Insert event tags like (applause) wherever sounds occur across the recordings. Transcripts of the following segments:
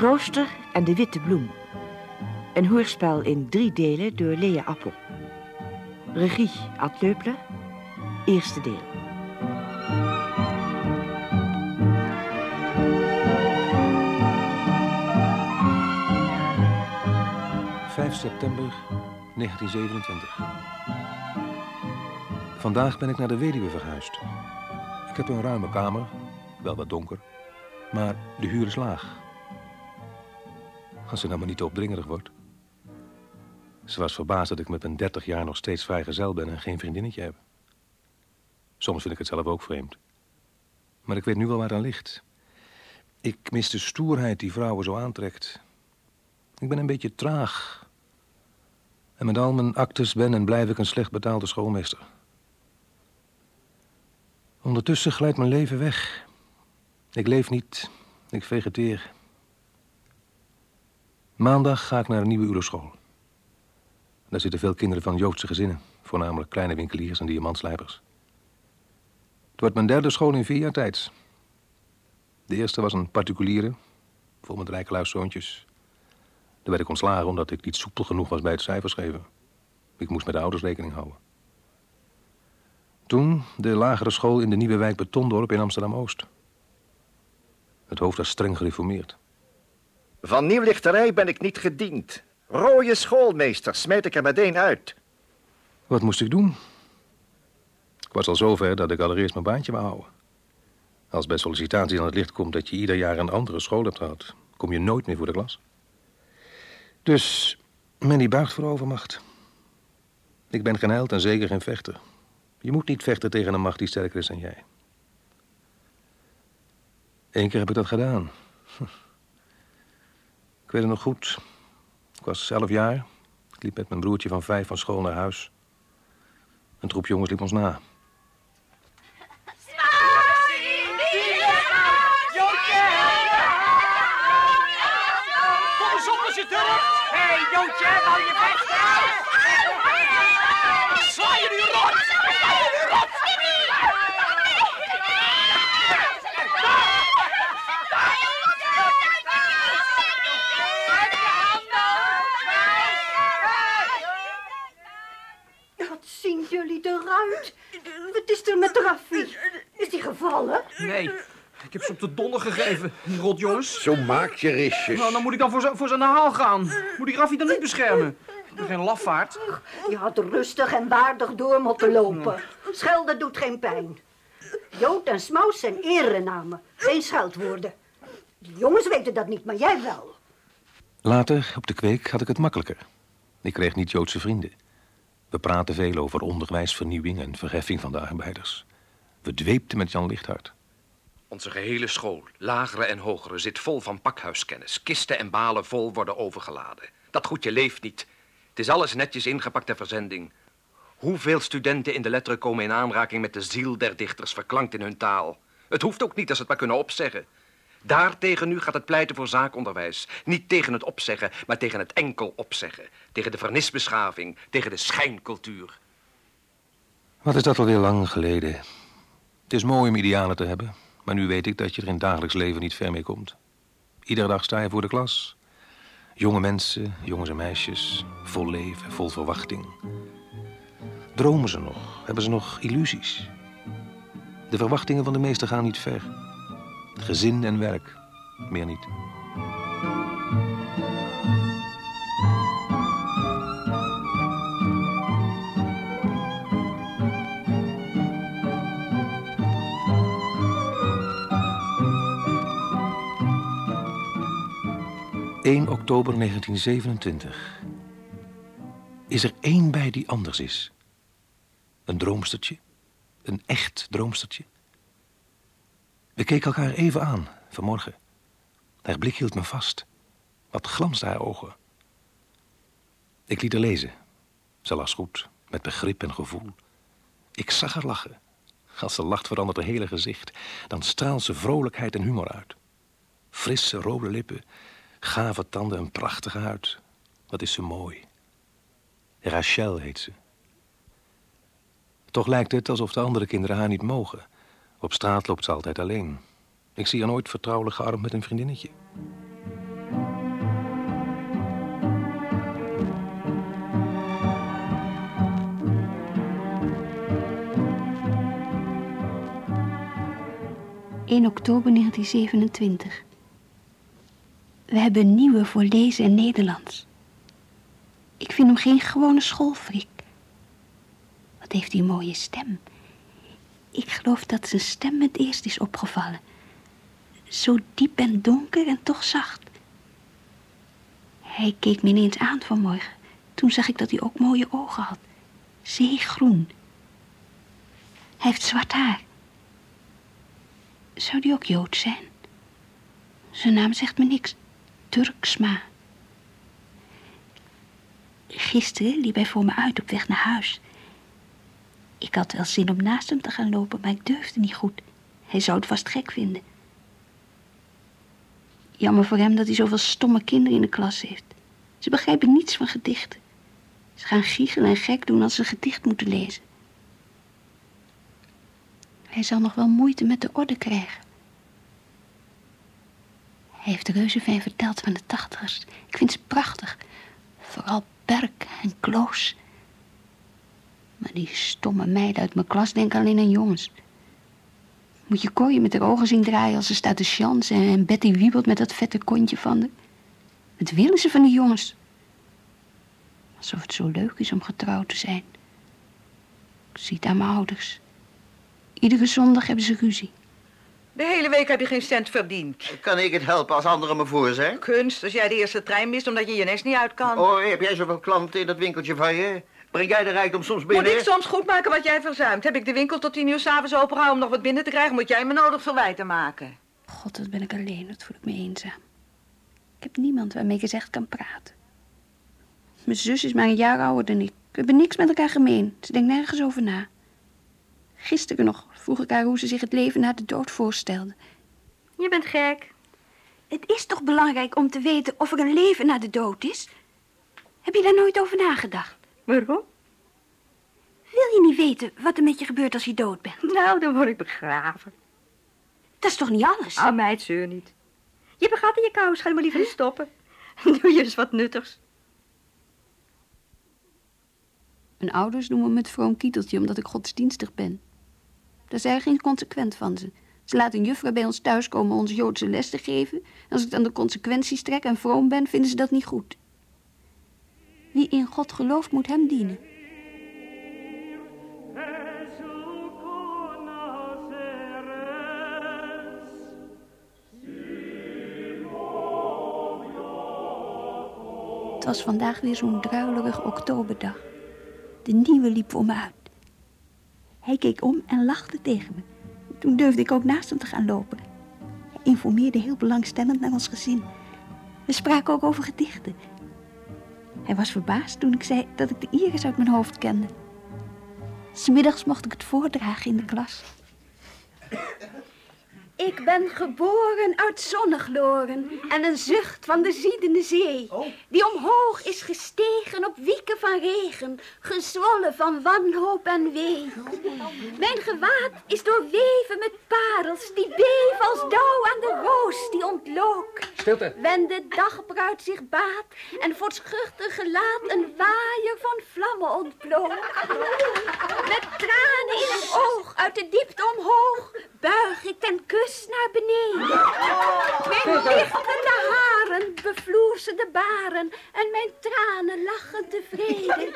De Trooster en de Witte Bloem. Een hoorspel in drie delen door Lea Appel. Regie Ad. Eerste deel. 5 september 1927. Vandaag ben ik naar de weduwe verhuisd. Ik heb een ruime kamer, wel wat donker, maar de huur is laag. Als ze nou maar niet opdringerig wordt. Ze was verbaasd dat ik met mijn 30 jaar nog steeds vrijgezel ben en geen vriendinnetje heb. Soms vind ik het zelf ook vreemd. Maar ik weet nu wel waar aan ligt. Ik mis de stoerheid die vrouwen zo aantrekt. Ik ben een beetje traag. En met al mijn actes ben en blijf ik een slecht betaalde schoolmeester. Ondertussen glijdt mijn leven weg. Ik leef niet, ik vegeteer. Maandag ga ik naar een nieuwe ulerschool. Daar zitten veel kinderen van Joodse gezinnen, voornamelijk kleine winkeliers en diamantslijpers. Het wordt mijn derde school in vier jaar tijd. De eerste was een particuliere, vol met rijkeluiszoontjes. Daar werd ik ontslagen omdat ik niet soepel genoeg was bij het cijferschrijven. Ik moest met de ouders rekening houden. Toen de lagere school in de nieuwe wijk Betondorp in Amsterdam-Oost. Het hoofd was streng gereformeerd. Van nieuwlichterij ben ik niet gediend. Rooie schoolmeester smijt ik er meteen uit. Wat moest ik doen? Ik was al zover dat ik allereerst mijn baantje wou houden. Als bij sollicitaties aan het licht komt dat je ieder jaar een andere school hebt gehad... kom je nooit meer voor de klas. Dus men buigt voor overmacht. Ik ben geen held en zeker geen vechter. Je moet niet vechten tegen een macht die sterker is dan jij. Eén keer heb ik dat gedaan. Ik weet het nog goed. Ik was elf jaar. Ik liep met mijn broertje van vijf van school naar huis. Een troep jongens liep ons na. Joodje, wou je vechten? Sla je nu rot! Sla je nu rot! Wat zien jullie eruit? Wat is er met Raffi? Is hij gevallen? Nee, ik heb ze op de donder gegeven, die rotjongens. Zo maak je risjes. Nou, dan moet ik dan voor, voor zijn haal gaan. Moet ik Raffi dan niet beschermen? Ik ben geen lafaard. Je had rustig en waardig door moeten lopen. Schelden doet geen pijn. Jood en Smaus zijn erenamen, geen scheldwoorden. De jongens weten dat niet, maar jij wel. Later, op de kweek, had ik het makkelijker. Ik kreeg niet Joodse vrienden. We praten veel over onderwijsvernieuwing en verheffing van de arbeiders. We dweepten met Jan Lichthart. Onze gehele school, lagere en hogere, zit vol van pakhuiskennis. Kisten en balen vol worden overgeladen. Dat goedje leeft niet. Het is alles netjes ingepakt ter verzending. Hoeveel studenten in de letteren komen in aanraking met de ziel der dichters, verklankt in hun taal? Het hoeft ook niet als ze het maar kunnen opzeggen. Daartegen nu gaat het pleiten voor zaakonderwijs. Niet tegen het opzeggen, maar tegen het enkel opzeggen. Tegen de vernisbeschaving, tegen de schijncultuur. Wat is dat alweer lang geleden? Het is mooi om idealen te hebben, maar nu weet ik dat je er in het dagelijks leven niet ver mee komt. Iedere dag sta je voor de klas. Jonge mensen, jongens en meisjes, vol leven, vol verwachting. Dromen ze nog? Hebben ze nog illusies? De verwachtingen van de meesten gaan niet ver. Gezin en werk, meer niet. ...1 oktober 1927. Is er één bij die anders is? Een droomstertje? Een echt droomstertje? We keken elkaar even aan, vanmorgen. Haar blik hield me vast. Wat glansde haar ogen. Ik liet haar lezen. Ze las goed, met begrip en gevoel. Ik zag haar lachen. Als ze lacht verandert haar hele gezicht. Dan straalt ze vrolijkheid en humor uit. Frisse, rode lippen, gave tanden en prachtige huid. Wat is ze mooi. Rachel heet ze. Toch lijkt het alsof de andere kinderen haar niet mogen. Op straat loopt ze altijd alleen. Ik zie haar nooit vertrouwelijk gearmd met een vriendinnetje. In oktober 1927. We hebben een nieuwe voor lezen en Nederlands. Ik vind hem geen gewone schoolfrik. Wat heeft die mooie stem. Ik geloof dat zijn stem het eerst is opgevallen. Zo diep en donker en toch zacht. Hij keek me ineens aan vanmorgen. Toen zag ik dat hij ook mooie ogen had. Zeegroen. Hij heeft zwart haar. Zou die ook Jood zijn? Zijn naam zegt me niks. Turksma. Gisteren liep hij voor me uit op weg naar huis. Ik had wel zin om naast hem te gaan lopen, maar ik durfde niet goed. Hij zou het vast gek vinden. Jammer voor hem dat hij zoveel stomme kinderen in de klas heeft. Ze begrijpen niets van gedichten. Ze gaan giechelen en gek doen als ze een gedicht moeten lezen. Hij zal nog wel moeite met de orde krijgen. Hij heeft Reuzeveen verteld van de tachtigers. Ik vind ze prachtig. Vooral Berk en Kloos. Maar die stomme meiden uit mijn klas denken alleen aan jongens. Moet je Corrie met haar ogen zien draaien als ze staat te chansen... en Betty wiebelt met dat vette kontje van haar. Wat willen ze van die jongens? Alsof het zo leuk is om getrouwd te zijn. Ik zie het aan mijn ouders. Iedere zondag hebben ze ruzie. De hele week heb je geen cent verdiend. Kan ik het helpen als anderen me voor zijn? Kunst, als jij de eerste trein mist omdat je je nest niet uit kan. Oh, heb jij zoveel klanten in dat winkeltje van je? Breng jij de rijkdom soms binnen? Moet ik soms goed maken wat jij verzuimt? Heb ik de winkel tot tien uur s'avonds open gehouden om nog wat binnen te krijgen? Moet jij me nodig verwijten maken? God, wat ben ik alleen. Wat voel ik me eenzaam. Ik heb niemand waarmee ik eens echt kan praten. Mijn zus is maar een jaar ouder dan ik. We hebben niks met elkaar gemeen. Ze denkt nergens over na. Gisteren nog vroeg ik haar hoe ze zich het leven na de dood voorstelde. Je bent gek. Het is toch belangrijk om te weten of er een leven na de dood is? Heb je daar nooit over nagedacht? Waarom? Wil je niet weten wat er met je gebeurt als je dood bent? Nou, dan word ik begraven. Dat is toch niet alles? Ah, meid, zeur niet. Je hebt een gat in je kous, ga er maar liever in stoppen. (laughs) Doe je eens wat nuttigs. Mijn ouders noemen me het vroom kieteltje omdat ik godsdienstig ben. Daar zijn geen consequent van ze. Ze laten een juffrouw bij ons thuiskomen ons Joodse les te geven. En als ik dan de consequenties trek en vroom ben, vinden ze dat niet goed. Wie in God gelooft, moet hem dienen. Het was vandaag weer zo'n druilerig oktoberdag. De nieuwe liep voor me uit. Hij keek om en lachte tegen me. Toen durfde ik ook naast hem te gaan lopen. Hij informeerde heel belangstellend naar ons gezin. We spraken ook over gedichten. Hij was verbaasd toen ik zei dat ik de Iris uit mijn hoofd kende. Smiddags mocht ik het voordragen in de klas. Ik ben geboren uit zonnegloren en een zucht van de ziedende zee, die omhoog is gestegen op wieken van regen, gezwollen van wanhoop en wee. Mijn gewaad is doorweven met parels, die beven als dauw aan de roos die ontlook. Stilte. Wen de dagbruid zich baat en voor het schuchter gelaat een waaier van vlammen ontplook. Met tranen in het oog uit de diepte omhoog buig ik ten kus naar beneden. Mijn lichtende haren bevloersen de baren en mijn tranen lachen tevreden.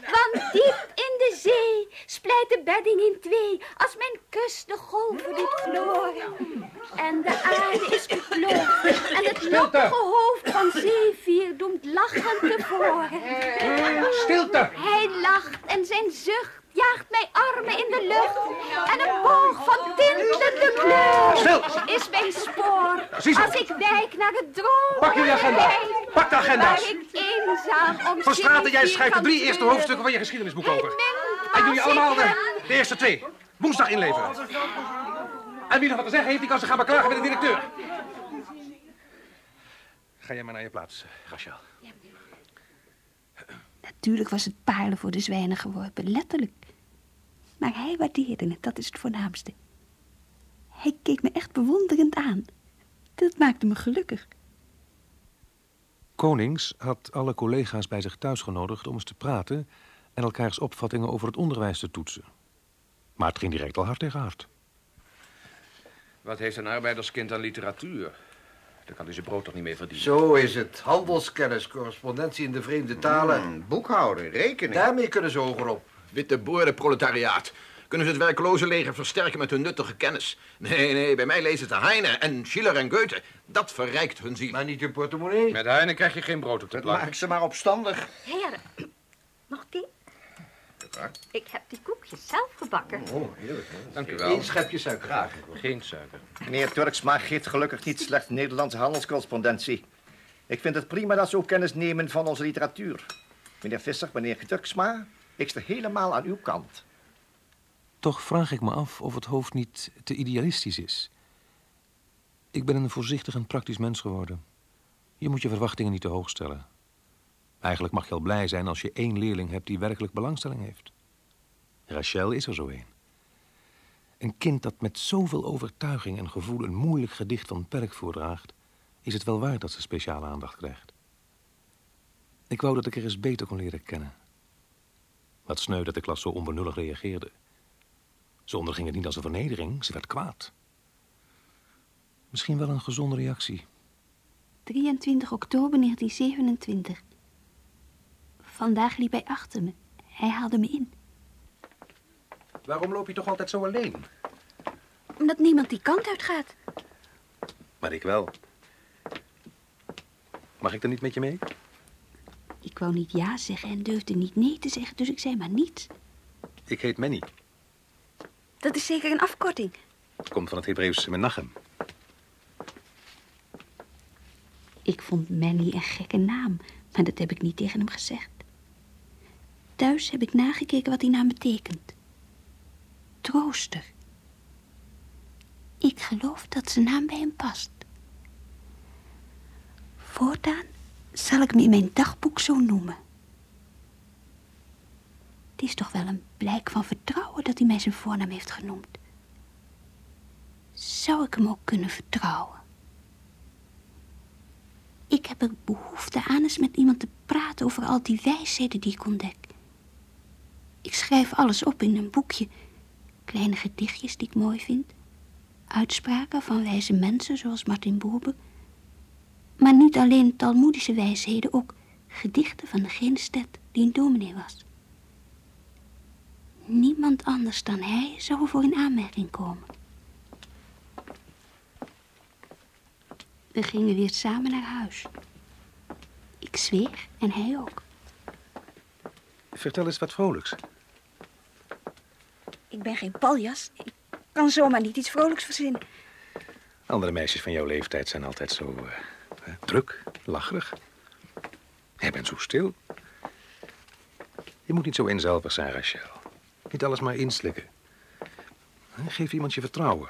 Want diep in de zee splijt de bedding in twee als mijn kus de golven doet gloren. En de aarde is beploofd en het loppige hoofd van zeevier doemt lachend tevoren. Stilte! Hij lacht en zijn zucht jaagt mij armen in de lucht. En een boog van tintelende kleur Stil! is mijn spoor. Als ik wijk naar het droom. Pak jullie agenda. Pak de agenda's. Waar ik eenzaam om Van Straten, jij schrijft de drie eerste hoofdstukken van je geschiedenisboek over. En jullie allemaal de, de eerste twee. Woensdag inleveren. En wie nog wat te zeggen heeft, die kan zich gaan beklagen bij de directeur. Ga jij maar naar je plaats, Rachel. Natuurlijk was het paarden voor de zwijnen geworpen, letterlijk. Maar hij waardeerde het, dat is het voornaamste. Hij keek me echt bewonderend aan. Dat maakte me gelukkig. Konings had alle collega's bij zich thuis genodigd om eens te praten en elkaars opvattingen over het onderwijs te toetsen. Maar het ging direct al hard tegen hard. Wat heeft een arbeiderskind aan literatuur? Daar kan hij zijn brood toch niet mee verdienen? Zo is het. Handelskennis, correspondentie in de vreemde talen. Hmm, boekhouden, rekenen. Daarmee kunnen ze hoger op. Witte boerenproletariaat. Kunnen ze het werkloze leger versterken met hun nuttige kennis? Nee, nee, bij mij lezen ze Heine en Schiller en Goethe. Dat verrijkt hun ziel. Maar niet hun portemonnee. Met Heine krijg je geen brood op de plank. Maak ze maar opstandig. Heren, nog Ik heb die koekjes zelf gebakken. Oh, heerlijk. Hè? Dank u wel. Eén schepje suiker. Graag. Geen suiker. Meneer Turksma geeft gelukkig niet slechts Nederlandse handelscorrespondentie. Ik vind het prima dat ze ook kennis nemen van onze literatuur. Meneer Visser, meneer Turksma, ik sta helemaal aan uw kant. Toch vraag ik me af of het hoofd niet te idealistisch is. Ik ben een voorzichtig en praktisch mens geworden. Je moet je verwachtingen niet te hoog stellen. Eigenlijk mag je al blij zijn als je één leerling hebt die werkelijk belangstelling heeft. Rachel is er zo een. Een kind dat met zoveel overtuiging en gevoel een moeilijk gedicht van Perk voordraagt, is het wel waard dat ze speciale aandacht krijgt. Ik wou dat ik er eens beter kon leren kennen. Wat sneu dat de klas zo onbenullig reageerde. Ze onderging het niet als een vernedering, ze werd kwaad. Misschien wel een gezonde reactie. 23 oktober 1927. Vandaag liep hij achter me. Hij haalde me in. Waarom loop je toch altijd zo alleen? Omdat niemand die kant uit gaat. Maar ik wel. Mag ik dan niet met je mee? Ik wou niet ja zeggen en durfde niet nee te zeggen, dus ik zei maar niets. Ik heet Manny. Dat is zeker een afkorting. Komt van het Hebreeuwse Menachem. Ik vond Manny een gekke naam, maar dat heb ik niet tegen hem gezegd. Thuis heb ik nagekeken wat die naam betekent. Trooster. Ik geloof dat zijn naam bij hem past. Voortaan zal ik hem in mijn dagboek zo noemen. Het is toch wel een blijk van vertrouwen dat hij mij zijn voornaam heeft genoemd. Zou ik hem ook kunnen vertrouwen? Ik heb er behoefte aan eens met iemand te praten over al die wijsheden die ik ontdek. Ik schrijf alles op in een boekje. Kleine gedichtjes die ik mooi vind. Uitspraken van wijze mensen zoals Martin Buber. Maar niet alleen talmoedische wijsheden, ook gedichten van degene stad die een dominee was. Niemand anders dan hij zou voor in aanmerking komen. We gingen weer samen naar huis. Ik zweer en hij ook. Vertel eens wat vrolijks. Ik ben geen paljas. Ik kan zomaar niet iets vrolijks verzinnen. Andere meisjes van jouw leeftijd zijn altijd zo eh, druk, lacherig. Jij bent zo stil. Je moet niet zo eenzelvig zijn, Rachel. Niet alles maar inslikken. Geef iemand je vertrouwen.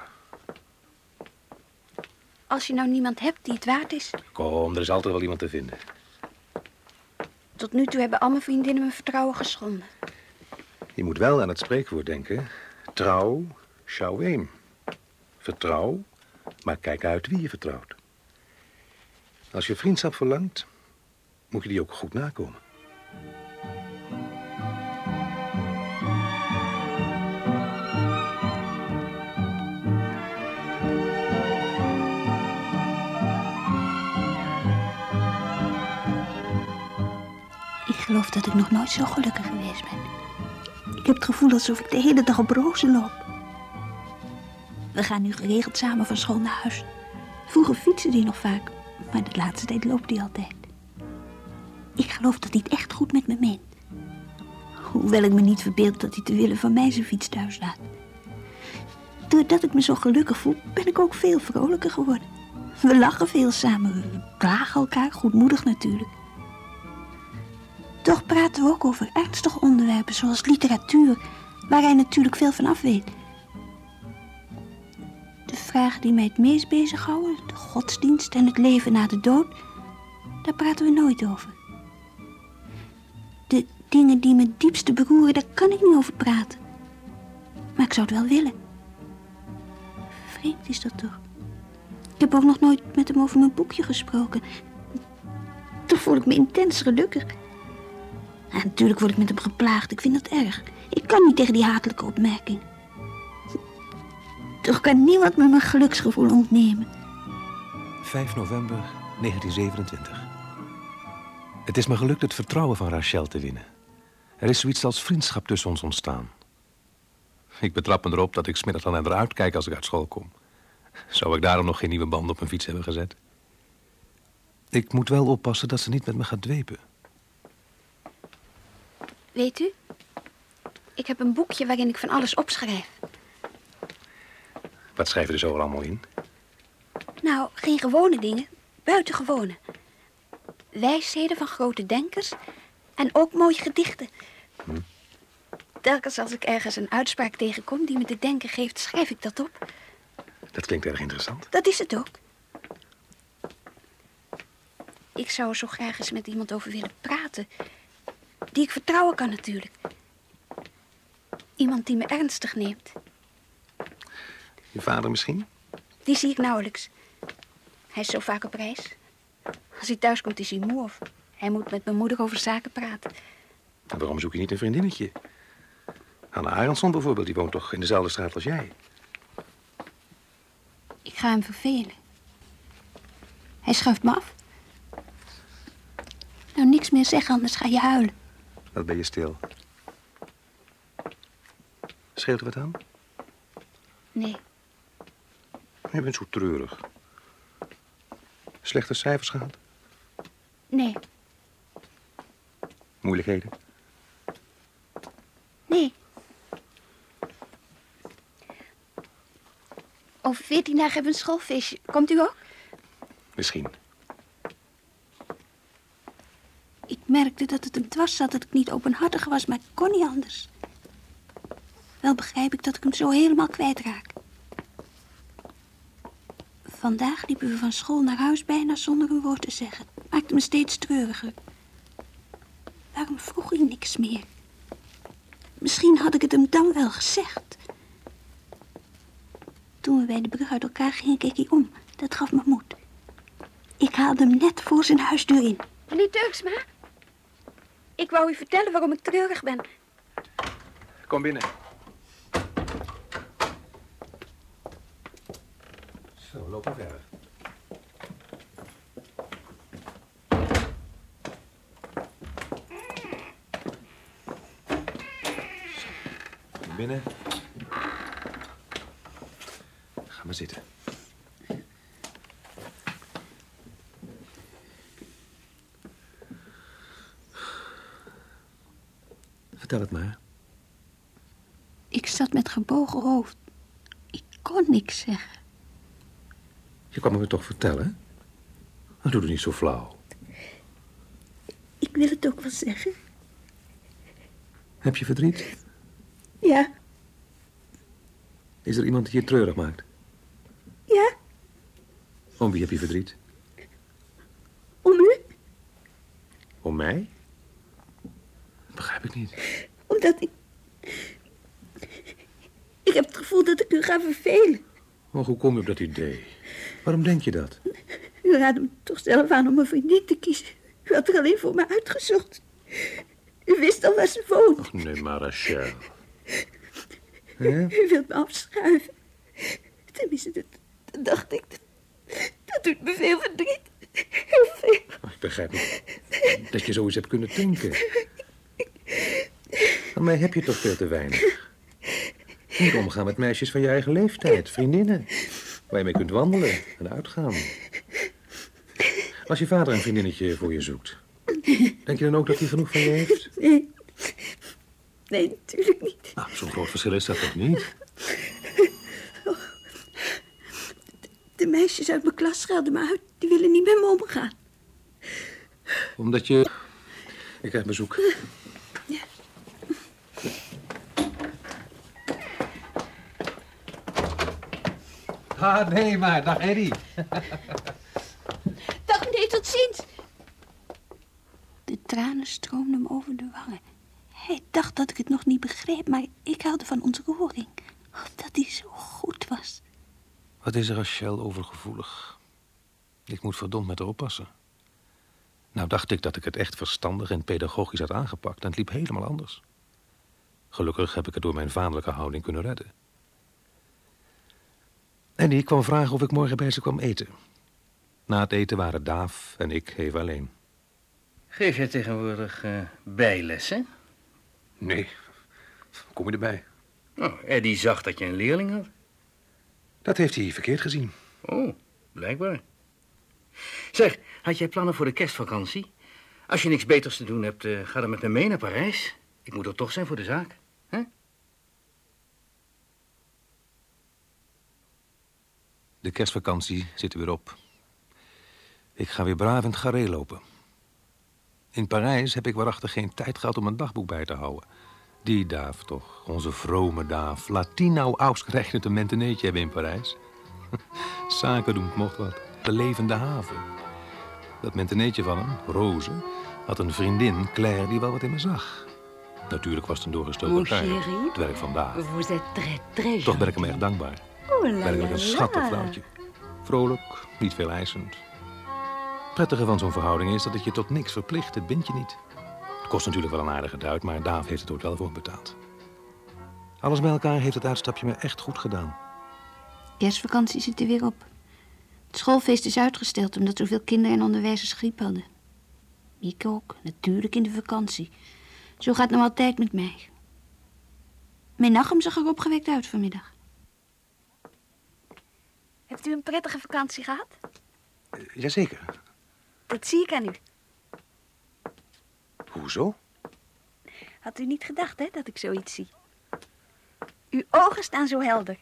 Als je nou niemand hebt die het waard is. Kom, er is altijd wel iemand te vinden. Tot nu toe hebben al vriendinnen mijn vertrouwen geschonden. Je moet wel aan het spreekwoord denken. Trouw, sjouweem. Vertrouw, maar kijk uit wie je vertrouwt. Als je vriendschap verlangt, moet je die ook goed nakomen. Geloof dat ik nog nooit zo gelukkig geweest ben. Ik heb het gevoel alsof ik de hele dag op rozen loop. We gaan nu geregeld samen van school naar huis. Vroeger fietste hij nog vaak, maar de laatste tijd loopt hij altijd. Ik geloof dat hij het echt goed met me meent. Hoewel ik me niet verbeeld dat hij te willen van mij zijn fiets thuis laat. Doordat ik me zo gelukkig voel, ben ik ook veel vrolijker geworden. We lachen veel samen, we klagen elkaar, goedmoedig natuurlijk. Toch praten we ook over ernstige onderwerpen zoals literatuur, waar hij natuurlijk veel van af weet. De vragen die mij het meest bezighouden, de godsdienst en het leven na de dood, daar praten we nooit over. De dingen die me diepste beroeren, daar kan ik niet over praten. Maar ik zou het wel willen. Vreemd is dat toch? Ik heb ook nog nooit met hem over mijn boekje gesproken. Toch voel ik me intens gelukkig. Natuurlijk word ik met hem geplaagd. Ik vind dat erg. Ik kan niet tegen die hatelijke opmerking. Toch kan niemand me mijn geluksgevoel ontnemen. 5 november 1927. Het is me gelukt het vertrouwen van Rachel te winnen. Er is zoiets als vriendschap tussen ons ontstaan. Ik betrap me erop dat ik smiddag dan naar haar uitkijk als ik uit school kom. Zou ik daarom nog geen nieuwe band op mijn fiets hebben gezet? Ik moet wel oppassen dat ze niet met me gaat dwepen. Weet u, ik heb een boekje waarin ik van alles opschrijf. Wat schrijven er zo allemaal in? Nou, geen gewone dingen, buitengewone. Wijsheden van grote denkers en ook mooie gedichten. Hm. Telkens als ik ergens een uitspraak tegenkom die me te denken geeft, schrijf ik dat op. Dat klinkt erg interessant. Dat is het ook. Ik zou er zo graag eens met iemand over willen praten. Die ik vertrouwen kan natuurlijk. Iemand die me ernstig neemt. Je vader misschien? Die zie ik nauwelijks. Hij is zo vaak op reis. Als hij thuis komt is hij moe of hij moet met mijn moeder over zaken praten. En waarom zoek je niet een vriendinnetje? Hanna Aronson bijvoorbeeld, die woont toch in dezelfde straat als jij? Ik ga hem vervelen. Hij schuift me af. Nou, niks meer zeggen, anders ga je huilen. Wat ben je stil. Scheelt er wat aan? Nee, Je bent zo treurig. Slechte cijfers gehad? nee, Moeilijkheden? nee. Over veertien dagen hebben we een schoolfeestje. Komt u ook? Misschien. Ik merkte dat het hem dwars zat dat ik niet openhartig was, maar ik kon niet anders. Wel begrijp ik dat ik hem zo helemaal kwijtraak. Vandaag liepen we van school naar huis bijna zonder een woord te zeggen. Maakte me steeds treuriger. Waarom vroeg hij niks meer? Misschien had ik het hem dan wel gezegd. Toen we bij de brug uit elkaar gingen, keek hij om. Dat gaf me moed. Ik haalde hem net voor zijn huisdeur in. Meneer Turksma? Ik wou u vertellen waarom ik treurig ben. Kom binnen. Zo, loop maar verder. Kom binnen. Ga maar zitten. Vertel het maar. Ik zat met gebogen hoofd. Ik kon niks zeggen. Je kwam me toch vertellen? Dan doe het niet zo flauw. Ik wil het ook wel zeggen. Heb je verdriet? Ja, Is er iemand die je treurig maakt? ja, Om wie heb je verdriet? om u. Om mij? Begrijp ik niet. Omdat ik... Ik heb het gevoel dat ik u ga vervelen. Maar hoe kom je op dat idee? Waarom denk je dat? U raadde me toch zelf aan om een vriendin te kiezen. U had er alleen voor me uitgezocht. U wist al waar ze woont. Ach, nee, maar Rachel. Hè? U wilt me afschuiven. Tenminste, dat, dat dacht ik. Dat, dat doet me veel verdriet. Heel veel. Ik begrijp niet dat je zoiets hebt kunnen denken. (laughs) Aan mij heb je toch veel te weinig. Moet omgaan met meisjes van je eigen leeftijd, vriendinnen. Waar je mee kunt wandelen en uitgaan. Als je vader een vriendinnetje voor je zoekt, denk je dan ook dat hij genoeg van je heeft? Nee. Nee, natuurlijk niet. Nou, zo'n groot verschil is dat toch niet? De meisjes uit mijn klas schelden me uit. Die willen niet met me omgaan. Omdat je... Ik krijg bezoek. Ah, nee, maar. Dag, Eddie. (laughs) Dag meneer, tot ziens. De tranen stroomden me over de wangen. Hij dacht dat ik het nog niet begreep, maar ik haalde van ontroering. Oh, dat hij zo goed was. Wat is Rachel overgevoelig? Ik moet verdomd met haar oppassen. Nou dacht ik dat ik het echt verstandig en pedagogisch had aangepakt... en het liep helemaal anders. Gelukkig heb ik het door mijn vaderlijke houding kunnen redden. En die kwam vragen of ik morgen bij ze kwam eten. Na het eten waren Daaf en ik even alleen. Geef jij tegenwoordig eh, bijlessen? Nee. Kom je erbij? Oh, Eddie zag dat je een leerling had. Dat heeft hij verkeerd gezien. Oh, blijkbaar. Zeg, had jij plannen voor de kerstvakantie? Als je niks beters te doen hebt, eh, ga dan met me mee naar Parijs. Ik moet er toch zijn voor de zaak. hè? De kerstvakantie zit er weer op. Ik ga weer braaf in het garé lopen. In Parijs heb ik waarachtig geen tijd gehad om een dagboek bij te houden. Die Daaf toch, onze vrome Daaf. Laat die nou ausgerekend een menteneetje hebben in Parijs. (laughs) Zaken doen mocht wat. De levende haven. Dat menteneetje van hem, Roze, had een vriendin, Claire, die wel wat in me zag. Natuurlijk was het een doorgestoken kaart. Het werk van Daaf. Vous êtes très, très Toch ben ik hem erg dankbaar. Oh Werkelijk een schattig vrouwtje. Vrolijk, niet veel eisend. Het prettige van zo'n verhouding is dat het je tot niks verplicht. Het bindt je niet. Het kost natuurlijk wel een aardige duit, maar Daaf heeft het ook wel voor betaald. Alles bij elkaar heeft het uitstapje me echt goed gedaan. Kerstvakantie zit er weer op. Het schoolfeest is uitgesteld omdat zoveel kinderen en onderwijzers griep hadden. Ik ook, natuurlijk in de vakantie. Zo gaat het nog altijd met mij. Mijn Nachum zag er opgewekt uit vanmiddag. Hebt u een prettige vakantie gehad? Jazeker. Dat zie ik aan u. Hoezo? Had u niet gedacht, hè, dat ik zoiets zie? Uw ogen staan zo helder.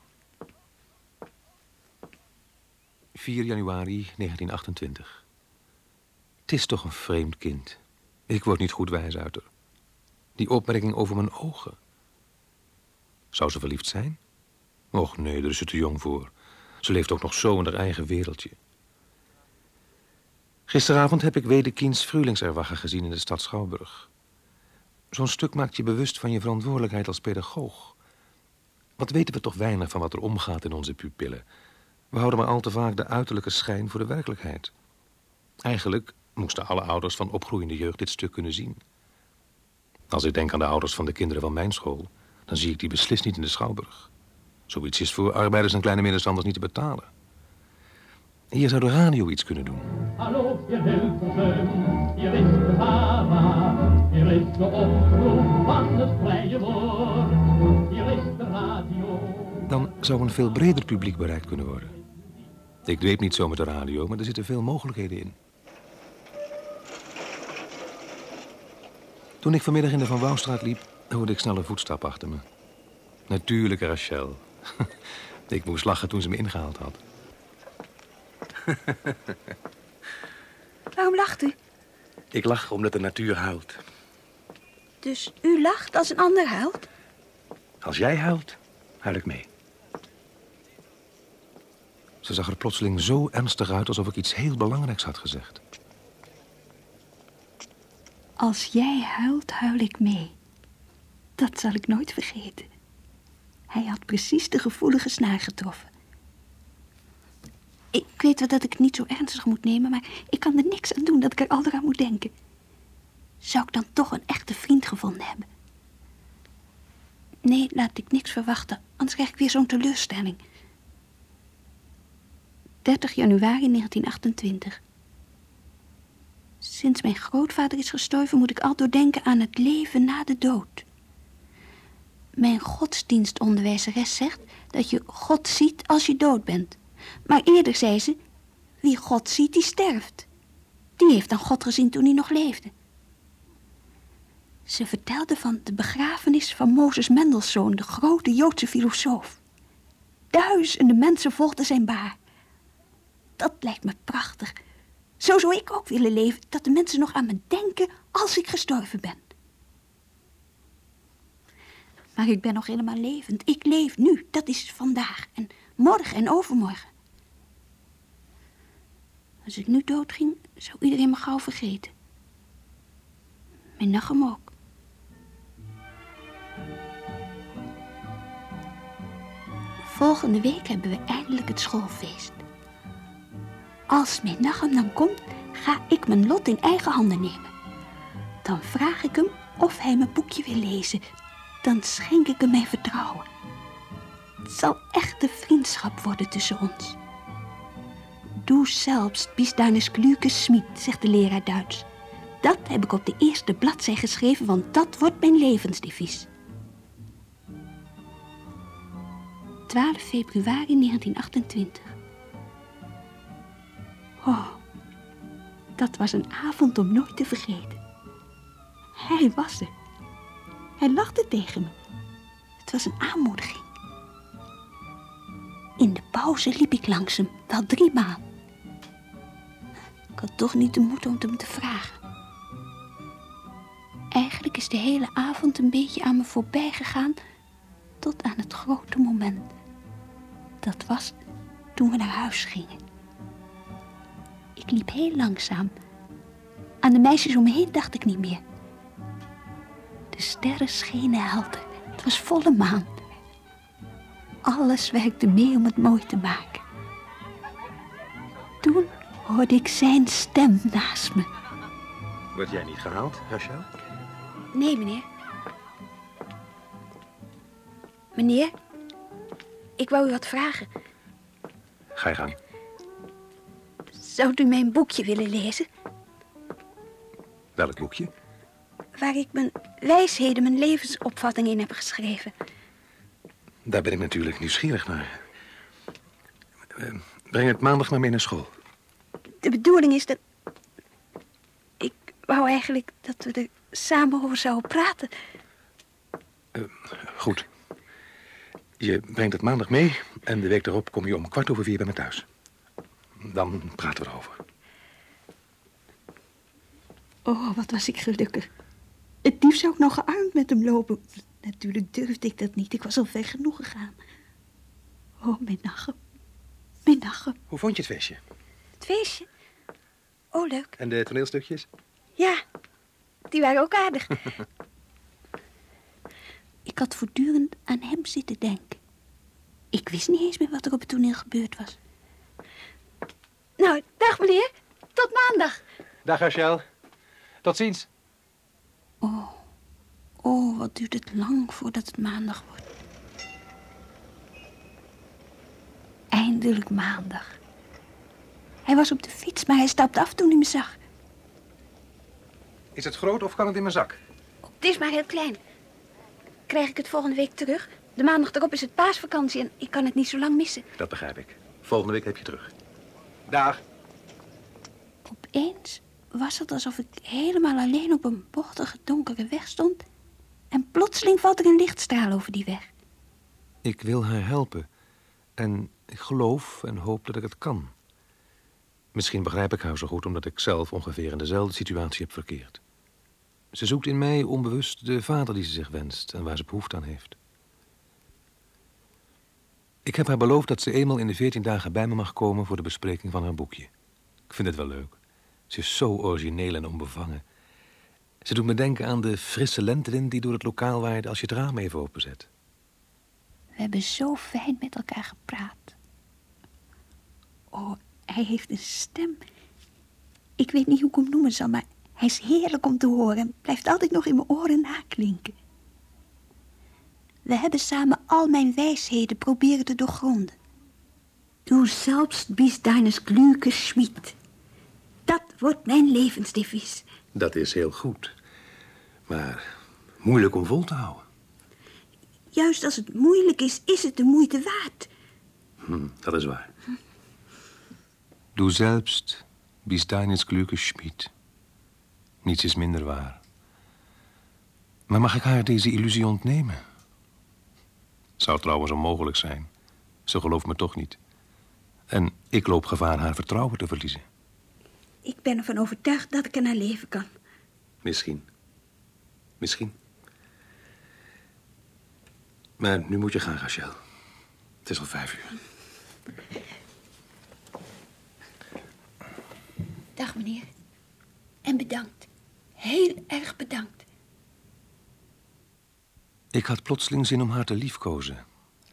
4 januari 1928. Het is toch een vreemd kind. Ik word niet goed wijs uit haar. Die opmerking over mijn ogen. Zou ze verliefd zijn? Och nee, daar is ze te jong voor. Ze leeft ook nog zo in haar eigen wereldje. Gisteravond heb ik Wedekiens Frühlingserwachen gezien in de stad Schouwburg. Zo'n stuk maakt je bewust van je verantwoordelijkheid als pedagoog. Wat weten we toch weinig van wat er omgaat in onze pupillen. We houden maar al te vaak de uiterlijke schijn voor de werkelijkheid. Eigenlijk moesten alle ouders van opgroeiende jeugd dit stuk kunnen zien. Als ik denk aan de ouders van de kinderen van mijn school, dan zie ik die beslist niet in de Schouwburg. Zoiets is voor arbeiders en kleine middenstanders niet te betalen. Hier zou de radio iets kunnen doen. Hallo, Hilfsen, hier is de Hava, hier is de oproep van het vrije woord, hier is de radio. Dan zou een veel breder publiek bereikt kunnen worden. Ik dweep niet zo met de radio, maar er zitten veel mogelijkheden in. Toen ik vanmiddag in de Van Wouwstraat liep, hoorde ik snel een voetstap achter me. Natuurlijk Rachel. (laughs) ik moest lachen toen ze me ingehaald had. (laughs) Waarom lacht u? Ik lach omdat de natuur huilt. Dus u lacht als een ander huilt? Als jij huilt, huil ik mee. Ze zag er plotseling zo ernstig uit alsof ik iets heel belangrijks had gezegd. Als jij huilt, huil ik mee. Dat zal ik nooit vergeten. Hij had precies de gevoelige snaar getroffen. Ik weet wel dat ik het niet zo ernstig moet nemen, maar ik kan er niks aan doen dat ik er altijd aan moet denken. Zou ik dan toch een echte vriend gevonden hebben? Nee, laat ik niks verwachten, anders krijg ik weer zo'n teleurstelling. 30 januari 1928. Sinds mijn grootvader is gestorven moet ik altijd denken aan het leven na de dood. Mijn godsdienstonderwijzeres zegt dat je God ziet als je dood bent. Maar eerder zei ze, wie God ziet, die sterft. Die heeft dan God gezien toen hij nog leefde. Ze vertelde van de begrafenis van Mozes Mendelssohn, de grote Joodse filosoof. Duizenden mensen volgden zijn baar. Dat lijkt me prachtig. Zo zou ik ook willen leven, dat de mensen nog aan me denken als ik gestorven ben. Maar ik ben nog helemaal levend. Ik leef nu. Dat is vandaag en morgen en overmorgen. Als ik nu doodging, zou iedereen me gauw vergeten. Mijn Nachem ook. Volgende week hebben we eindelijk het schoolfeest. Als mijn Nachem dan komt, ga ik mijn lot in eigen handen nemen. Dan vraag ik hem of hij mijn boekje wil lezen. Dan schenk ik hem mijn vertrouwen. zal echte vriendschap worden tussen ons. Du selbst bist deines Glückes Schmied, zegt de leraar Duits. Dat heb ik op de eerste bladzij geschreven, want dat wordt mijn levensdevies. 12 februari 1928. Oh, dat was een avond om nooit te vergeten. Hij was er. Hij lachte tegen me. Het was een aanmoediging. In de pauze liep ik langs hem, wel drie maal. Ik had toch niet de moed om hem te vragen. Eigenlijk is de hele avond een beetje aan me voorbij gegaan... tot aan het grote moment. Dat was toen we naar huis gingen. Ik liep heel langzaam. Aan de meisjes om me heen dacht ik niet meer. De sterren schenen helder. Het was volle maan. Alles werkte mee om het mooi te maken. Toen hoorde ik zijn stem naast me. Word jij niet gehaald, Rachel? Nee, meneer. Meneer, ik wou u wat vragen. Ga je gang. Zou u mijn boekje willen lezen? Welk boekje? Waar ik mijn wijsheden, mijn levensopvatting in heb geschreven. Daar ben ik natuurlijk nieuwsgierig naar. Eh, Breng het maandag maar mee naar school. De bedoeling is dat... Ik wou eigenlijk dat we er samen over zouden praten. Goed. Je brengt het maandag mee en de week erop kom je om kwart over vier bij me thuis. Dan praten we erover. Oh, wat was ik gelukkig. Het liefst zou ik nog gearmd met hem lopen. Natuurlijk durfde ik dat niet. Ik was al ver genoeg gegaan. Oh, mijn nachen. Mijn nachen. Hoe vond je het feestje? Het feestje. Oh, leuk. En de toneelstukjes? Ja, die waren ook aardig. (laughs) ik had voortdurend aan hem zitten denken. Ik wist niet eens meer wat er op het toneel gebeurd was. Nou, dag meneer. Tot maandag. Dag, Rachel. Tot ziens. Oh, oh, wat duurt het lang voordat het maandag wordt. Eindelijk maandag. Hij was op de fiets, maar hij stapte af toen hij me zag. Is het groot of kan het in mijn zak? Het is maar heel klein. Krijg ik het volgende week terug? De maandag erop is het paasvakantie en ik kan het niet zo lang missen. Dat begrijp ik. Volgende week heb je terug. Dag. Opeens was het alsof ik helemaal alleen op een bochtige, donkere weg stond. En plotseling valt er een lichtstraal over die weg. Ik wil haar helpen. En ik geloof en hoop dat ik het kan. Misschien begrijp ik haar zo goed omdat ik zelf ongeveer in dezelfde situatie heb verkeerd. Ze zoekt in mij onbewust de vader die ze zich wenst en waar ze behoefte aan heeft. Ik heb haar beloofd dat ze eenmaal in de veertien dagen bij me mag komen voor de bespreking van haar boekje. Ik vind het wel leuk. Ze is zo origineel en onbevangen. Ze doet me denken aan de frisse lentewind die door het lokaal waaide als je het raam even openzet. We hebben zo fijn met elkaar gepraat. Oh, hij heeft een stem. Ik weet niet hoe ik hem noemen zal, maar hij is heerlijk om te horen en blijft altijd nog in mijn oren naklinken. We hebben samen al mijn wijsheden proberen te doorgronden. Du selbst bist deines Glückes Schmied. Dat wordt mijn levensdevies. Dat is heel goed. Maar moeilijk om vol te houden. Juist als het moeilijk is, is het de moeite waard. Hm, dat is waar. Du selbst bist deines Glückes Schmied. Niets is minder waar. Maar mag ik haar deze illusie ontnemen? Zou trouwens onmogelijk zijn. Ze gelooft me toch niet. En ik loop gevaar haar vertrouwen te verliezen. Ik ben ervan overtuigd dat ik er naar leven kan. Misschien. Misschien. Maar nu moet je gaan, Rachel. Het is al vijf uur. Dag, meneer. En bedankt. Heel erg bedankt. Ik had plotseling zin om haar te liefkozen...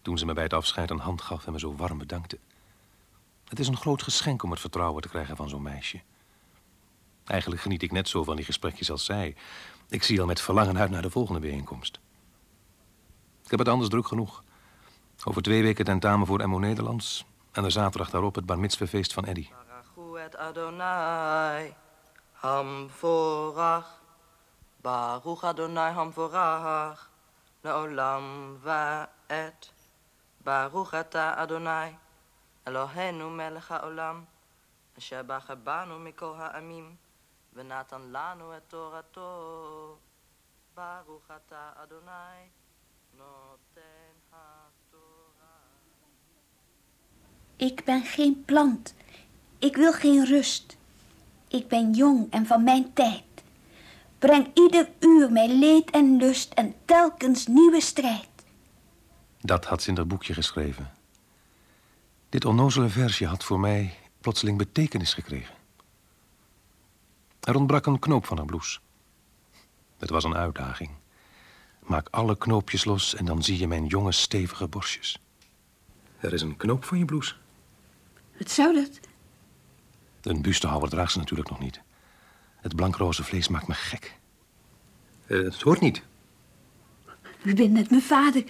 toen ze me bij het afscheid een hand gaf en me zo warm bedankte. Het is een groot geschenk om het vertrouwen te krijgen van zo'n meisje. Eigenlijk geniet ik net zo van die gesprekjes als zij. Ik zie al met verlangen uit naar de volgende bijeenkomst. Ik heb het anders druk genoeg. Over twee weken tentamen voor MO Nederlands... en de zaterdag daarop het bar van Eddy. Adonai, ham. Baruch Adonai ham. Leolam et. Baruch ata Adonai. Eloheinu melech haolam. Banu mikol. Adonai, Ik ben geen plant. Ik wil geen rust. Ik ben jong en van mijn tijd. Breng ieder uur mij leed en lust en telkens nieuwe strijd. Dat had ze in dat boekje geschreven. Dit onnozele versje had voor mij plotseling betekenis gekregen. Er ontbrak een knoop van haar blouse. Het was een uitdaging. Maak alle knoopjes los en dan zie je mijn jonge stevige borstjes. Er is een knoop van je blouse. Wat zou dat? Een bustehouwer draagt ze natuurlijk nog niet. Het blankroze vlees maakt me gek. Eh, het hoort niet. U bent net mijn vader.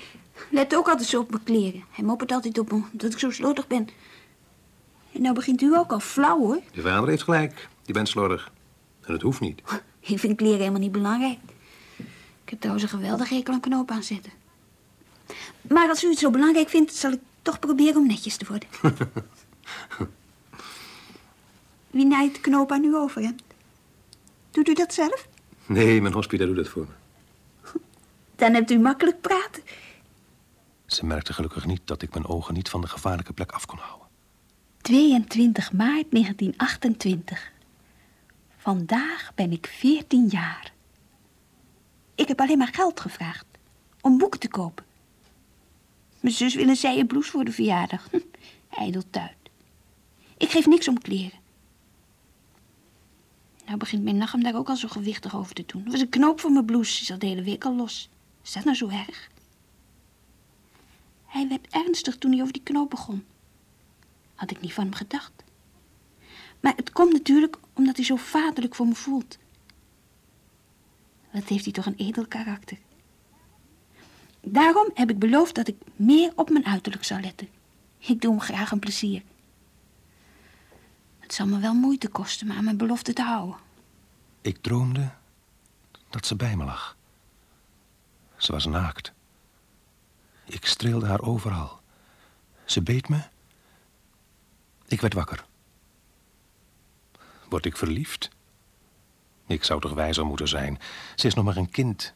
Let ook altijd zo op mijn kleren. Hij moppert altijd op me dat ik zo slordig ben. En nou begint u ook al flauw, hoor. Je vader heeft gelijk. Je bent slordig. En het hoeft niet. Ik vind kleren helemaal niet belangrijk. Ik heb trouwens een geweldig hekel aan knoop aanzetten. Maar als u het zo belangrijk vindt, zal ik toch proberen om netjes te worden. (laughs) Wie naait de knoop aan uw overhemd? Doet u dat zelf? Nee, mijn hospita doet het voor me. (laughs) Dan hebt u makkelijk praten. Ze merkte gelukkig niet dat ik mijn ogen niet van de gevaarlijke plek af kon houden. 22 maart 1928. Vandaag ben ik 14 jaar. Ik heb alleen maar geld gevraagd om boeken te kopen. Mijn zus wil een zijen blouse voor de verjaardag. Hm, Ijdeltuit. Ik geef niks om kleren. Nou begint mijn nachem daar ook al zo gewichtig over te doen. Er was een knoop van mijn blouse, is al de hele week al los. Is dat nou zo erg? Hij werd ernstig toen hij over die knoop begon. Had ik niet van hem gedacht. Maar het komt natuurlijk omdat hij zo vaderlijk voor me voelt. Wat heeft hij toch een edel karakter. Daarom heb ik beloofd dat ik meer op mijn uiterlijk zou letten. Ik doe hem graag een plezier. Het zal me wel moeite kosten me aan mijn belofte te houden. Ik droomde dat ze bij me lag. Ze was naakt. Ik streelde haar overal. Ze beet me. Ik werd wakker. Word ik verliefd? Ik zou toch wijzer moeten zijn. Ze is nog maar een kind.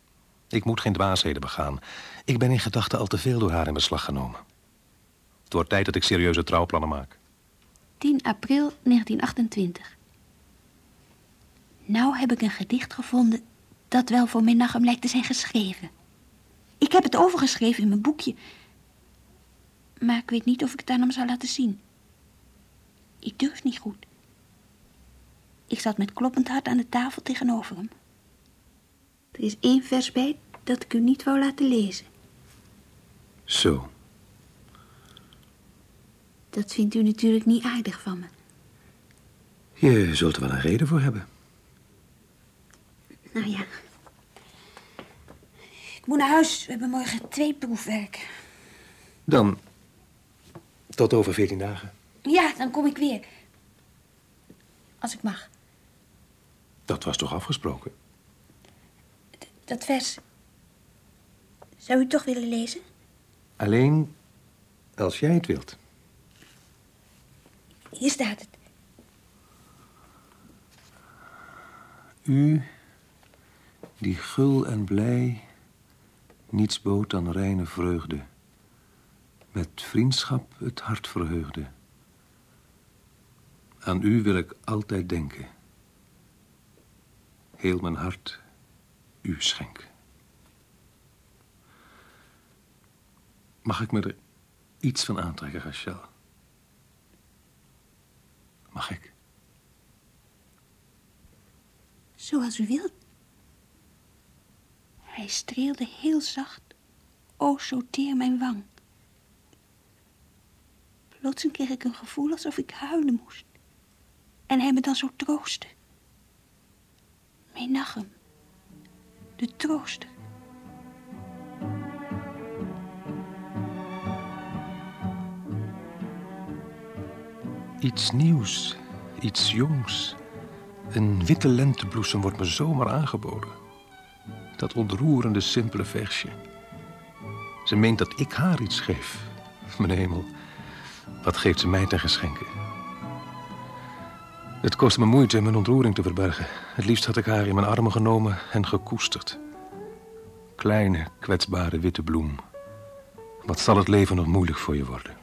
Ik moet geen dwaasheden begaan. Ik ben in gedachten al te veel door haar in beslag genomen. Het wordt tijd dat ik serieuze trouwplannen maak. 10 april 1928. Nou heb ik een gedicht gevonden dat wel voor Menachem lijkt te zijn geschreven. Ik heb het overgeschreven in mijn boekje. Maar ik weet niet of ik het aan hem zou laten zien. Ik durf niet goed. Ik zat met kloppend hart aan de tafel tegenover hem. Er is één vers bij dat ik u niet wou laten lezen. Zo. Dat vindt u natuurlijk niet aardig van me. Je zult er wel een reden voor hebben. Nou ja. Ik moet naar huis. We hebben morgen twee proefwerk. Dan tot over veertien dagen. Ja, dan kom ik weer. Als ik mag. Dat was toch afgesproken? Dat vers. Zou u toch willen lezen? Alleen als jij het wilt. Hier staat het. U, die gul en blij, niets bood dan reine vreugde, met vriendschap het hart verheugde. Aan u wil ik altijd denken. Heel mijn hart u schenken. Mag ik me er iets van aantrekken, Rachel? Mag ik? Zoals u wilt. Hij streelde heel zacht, o zo teer mijn wang. Plotseling kreeg ik een gevoel alsof ik huilen moest. En hij me dan zo troostte. Menachem, de trooster. Iets nieuws, iets jongs. Een witte lentebloesem wordt me zomaar aangeboden. Dat ontroerende, simpele versje. Ze meent dat ik haar iets geef. Mijn hemel, wat geeft ze mij ten geschenke? Het kost me moeite mijn ontroering te verbergen. Het liefst had ik haar in mijn armen genomen en gekoesterd. Kleine, kwetsbare witte bloem. Wat zal het leven nog moeilijk voor je worden?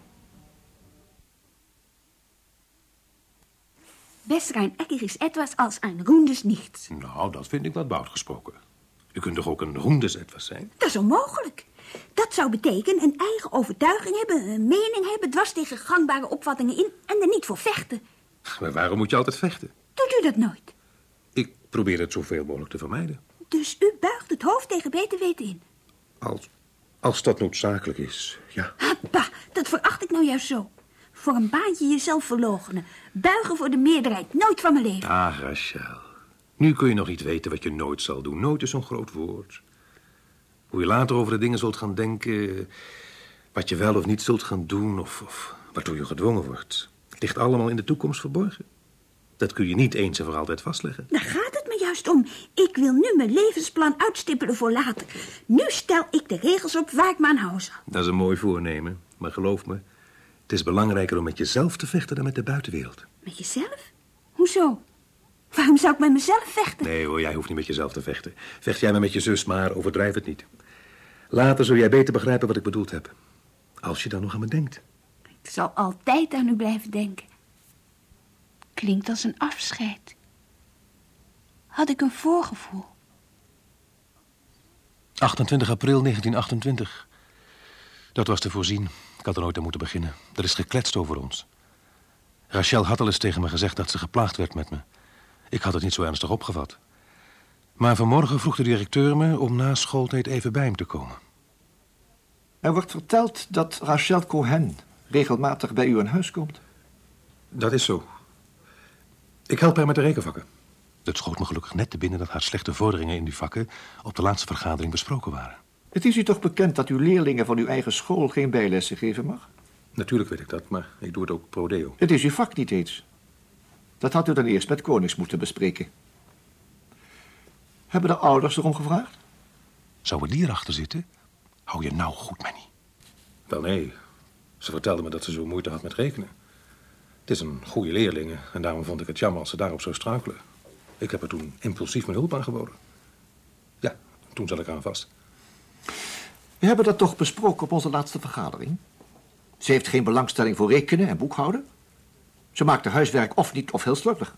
Besser ein eckiges etwas als ein rundes nichts. Nou, dat vind ik wat bout gesproken. U kunt toch ook een roendes etwas zijn? Dat is onmogelijk. Dat zou betekenen een eigen overtuiging hebben, een mening hebben, dwars tegen gangbare opvattingen in en er niet voor vechten. Maar waarom moet je altijd vechten? Doet u dat nooit? Ik probeer het zoveel mogelijk te vermijden. Dus u buigt het hoofd tegen beter weten in. Als, als dat noodzakelijk is, ja. Bah, dat veracht ik nou juist zo. Voor een baantje jezelf verloochenen. Buigen voor de meerderheid. Nooit van mijn leven. Ah, Rachel. Nu kun je nog niet weten wat je nooit zal doen. Nooit is zo'n groot woord. Hoe je later over de dingen zult gaan denken... wat je wel of niet zult gaan doen... of, of waartoe je gedwongen wordt... ligt allemaal in de toekomst verborgen. Dat kun je niet eens en voor altijd vastleggen. Daar gaat het me juist om. Ik wil nu mijn levensplan uitstippelen voor later. Nu stel ik de regels op waar ik me aan houden zal. Dat is een mooi voornemen. Maar geloof me, het is belangrijker om met jezelf te vechten dan met de buitenwereld. Met jezelf? Hoezo? Waarom zou ik met mezelf vechten? Nee hoor, jij hoeft niet met jezelf te vechten. Vecht jij maar met je zus, maar overdrijf het niet. Later zul jij beter begrijpen wat ik bedoeld heb. Als je dan nog aan me denkt. Ik zal altijd aan u blijven denken. Klinkt als een afscheid. Had ik een voorgevoel. 28 april 1928. Dat was te voorzien. Ik had er nooit aan moeten beginnen. Er is gekletst over ons. Rachel had al eens tegen me gezegd dat ze geplaagd werd met me. Ik had het niet zo ernstig opgevat. Maar vanmorgen vroeg de directeur me om na schooltijd even bij hem te komen. Er wordt verteld dat Rachel Cohen regelmatig bij u aan huis komt. Dat is zo. Ik help haar met de rekenvakken. Het schoot me gelukkig net te binnen dat haar slechte vorderingen in die vakken op de laatste vergadering besproken waren. Het is u toch bekend dat uw leerlingen van uw eigen school geen bijlessen geven mag? Natuurlijk weet ik dat, maar ik doe het ook pro deo. Het is uw vak niet eens. Dat had u dan eerst met Konings moeten bespreken. Hebben de ouders erom gevraagd? Zou er die erachter zitten? Hou je nou goed, Manny. Wel nee. Ze vertelde me dat ze zo moeite had met rekenen. Het is een goede leerling en daarom vond ik het jammer als ze daarop zou struikelen. Ik heb er toen impulsief mijn hulp aangeboden. Ja, toen zat ik aan vast. We hebben dat toch besproken op onze laatste vergadering? Ze heeft geen belangstelling voor rekenen en boekhouden. Ze maakt haar huiswerk of niet of heel slordig.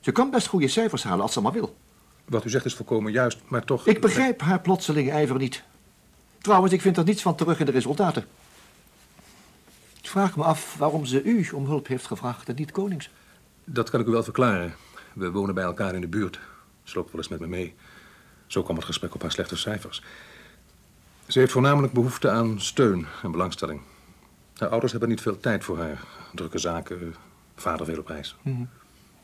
Ze kan best goede cijfers halen als ze maar wil. Wat u zegt is volkomen juist, maar toch... Ik begrijp haar plotselinge ijver niet. Trouwens, ik vind er niets van terug in de resultaten. Ik vraag me af waarom ze u om hulp heeft gevraagd en niet Konings. Dat kan ik u wel verklaren. We wonen bij elkaar in de buurt. Ze loopt wel eens met me mee. Zo kwam het gesprek op haar slechte cijfers. Ze heeft voornamelijk behoefte aan steun en belangstelling. Haar ouders hebben niet veel tijd voor haar. Drukke zaken, vader veel op reis. Mhm.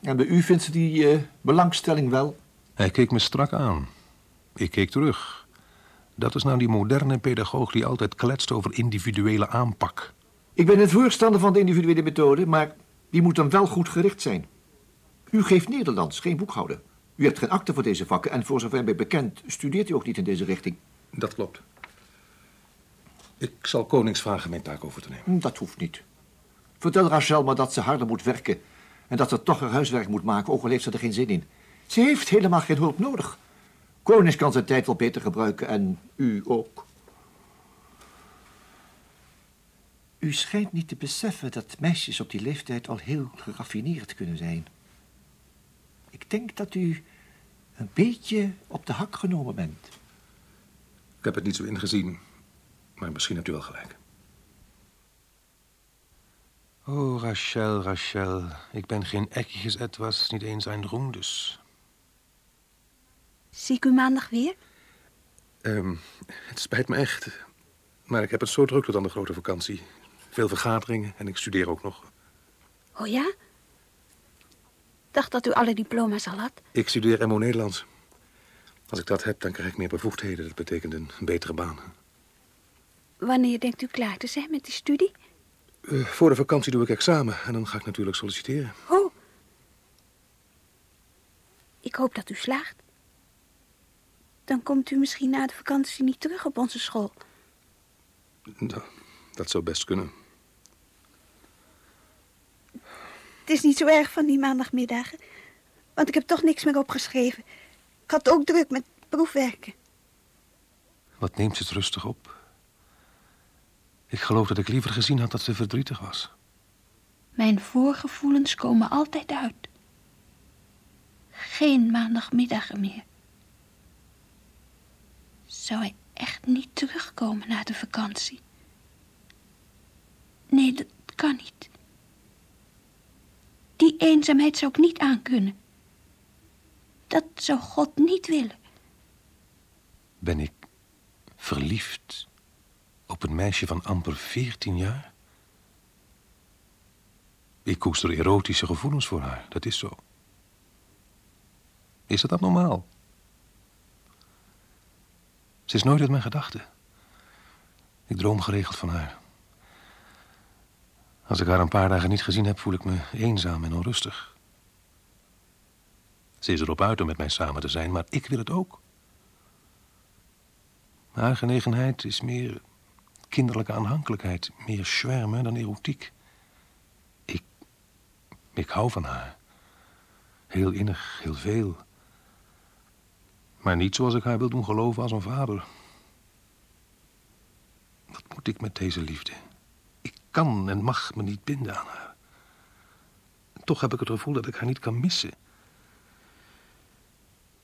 En bij u vindt ze die eh, belangstelling wel? Hij keek me strak aan. Ik keek terug. Dat is nou die moderne pedagoog die altijd kletst over individuele aanpak. Ik ben het voorstander van de individuele methode, maar die moet dan wel goed gericht zijn. U geeft Nederlands, geen boekhouden. U hebt geen akte voor deze vakken en voor zover mij bekend studeert u ook niet in deze richting. Dat klopt. Ik zal Konings vragen mijn taak over te nemen. Dat hoeft niet. Vertel Rachel maar dat ze harder moet werken en dat ze toch haar huiswerk moet maken, ook al heeft ze er geen zin in. Ze heeft helemaal geen hulp nodig. Konings kan zijn tijd wel beter gebruiken en u ook. U schijnt niet te beseffen dat meisjes op die leeftijd al heel geraffineerd kunnen zijn. Ik denk dat u een beetje op de hak genomen bent. Ik heb het niet zo ingezien, maar misschien hebt u wel gelijk. Oh, Rachel, Rachel. Ik ben geen ekkiges etwas, niet eens een roendes. Zie ik u maandag weer? Um, het spijt me echt. Maar ik heb het zo druk tot aan de grote vakantie. Veel vergaderingen en ik studeer ook nog. Oh ja? Dacht dat u alle diploma's al had. Ik studeer MO Nederlands. Als ik dat heb, dan krijg ik meer bevoegdheden. Dat betekent een betere baan. Wanneer denkt u klaar te zijn met die studie? Eh, voor de vakantie doe ik examen en dan ga ik natuurlijk solliciteren. Oh. Ik hoop dat u slaagt. Dan komt u misschien na de vakantie niet terug op onze school. Nou, dat zou best kunnen. Het is niet zo erg van die maandagmiddagen. Want ik heb toch niks meer opgeschreven. Ik had ook druk met proefwerken. Wat neemt ze het rustig op? Ik geloof dat ik liever gezien had dat ze verdrietig was. Mijn voorgevoelens komen altijd uit. Geen maandagmiddagen meer. Zou hij echt niet terugkomen na de vakantie? Nee, dat kan niet. Eenzaamheid zou ik niet aankunnen. Dat zou God niet willen. Ben ik verliefd op een meisje van amper 14 jaar? Ik koester erotische gevoelens voor haar, dat is zo. Is dat abnormaal? Ze is nooit uit mijn gedachten. Ik droom geregeld van haar. Als ik haar een paar dagen niet gezien heb, voel ik me eenzaam en onrustig. Ze is erop uit om met mij samen te zijn, maar ik wil het ook. Haar genegenheid is meer kinderlijke aanhankelijkheid, meer zwermen dan erotiek. Ik, ik hou van haar. Heel innig, heel veel. Maar niet zoals ik haar wil doen geloven als een vader. Wat moet ik met deze liefde? Kan en mag me niet binden aan haar. Toch heb ik het gevoel dat ik haar niet kan missen.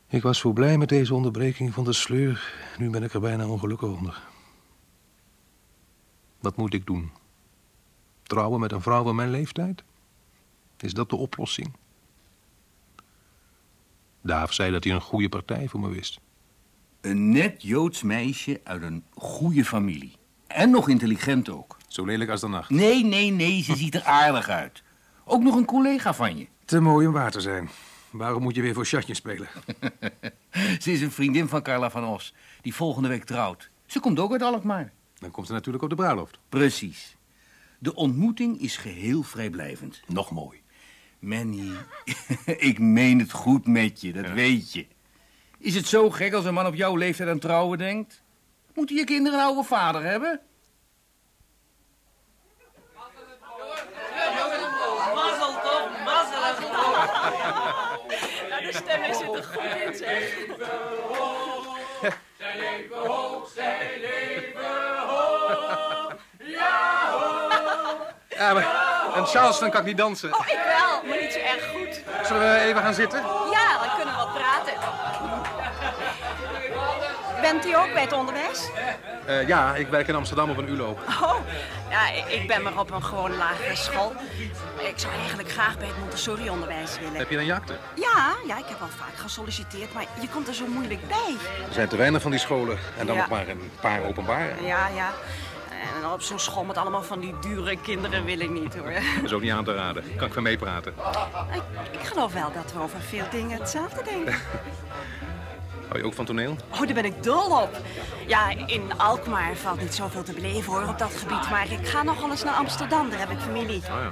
Ik was zo blij met deze onderbreking van de sleur. Nu ben ik er bijna ongelukkig onder. Wat moet ik doen? Trouwen met een vrouw van mijn leeftijd? Is dat de oplossing? Daaf zei dat hij een goede partij voor me wist. Een net Joods meisje uit een goede familie. En nog intelligent ook. Zo lelijk als de nacht. Nee, nee, nee, ze ziet er aardig uit. Ook nog een collega van je. Te mooi om waar te zijn. Waarom moet je weer voor chatje spelen? (laughs) ze is een vriendin van Carla van Os, die volgende week trouwt. Ze komt ook uit Alkmaar. Dan komt ze natuurlijk op de bruiloft. Precies. De ontmoeting is geheel vrijblijvend. Nog mooi. Manny, (laughs) ik meen het goed met je, dat weet je. Is het zo gek als een man op jouw leeftijd aan trouwen denkt? Moeten je kinderen een oude vader hebben? Mazzel toch, mazzel. Nou, de stemming zit er goed in, zeg. Zij leven hoog, zij leven hoog. Ja, hoog. Ja, maar een Charleston kan ik niet dansen. Oh, ik wel, maar niet zo erg goed. Zullen we even gaan zitten? Ja, dan kunnen we wat praten. Bent u ook bij het onderwijs? Eh, ja, ik werk in Amsterdam op een ULO. Oh, ja, ik ben maar op een gewone lagere school. Ik zou eigenlijk graag bij het Montessori-onderwijs willen. Heb je een jakte? Ja, ja, ik heb al vaak gesolliciteerd, maar je komt er zo moeilijk bij. Er zijn te weinig van die scholen. En dan Ja. nog maar een paar openbaar. Ja, ja. En op zo'n school met allemaal van die dure kinderen wil ik niet, hoor. Dat is ook niet aan te raden. Kan ik van meepraten. Ik, ik geloof wel dat we over veel dingen hetzelfde denken. (laughs) Hou je ook van toneel? Oh, daar ben ik dol op. Ja, in Alkmaar valt niet zoveel te beleven hoor op dat gebied. Maar ik ga nog wel eens naar Amsterdam, daar heb ik familie. Oh ja.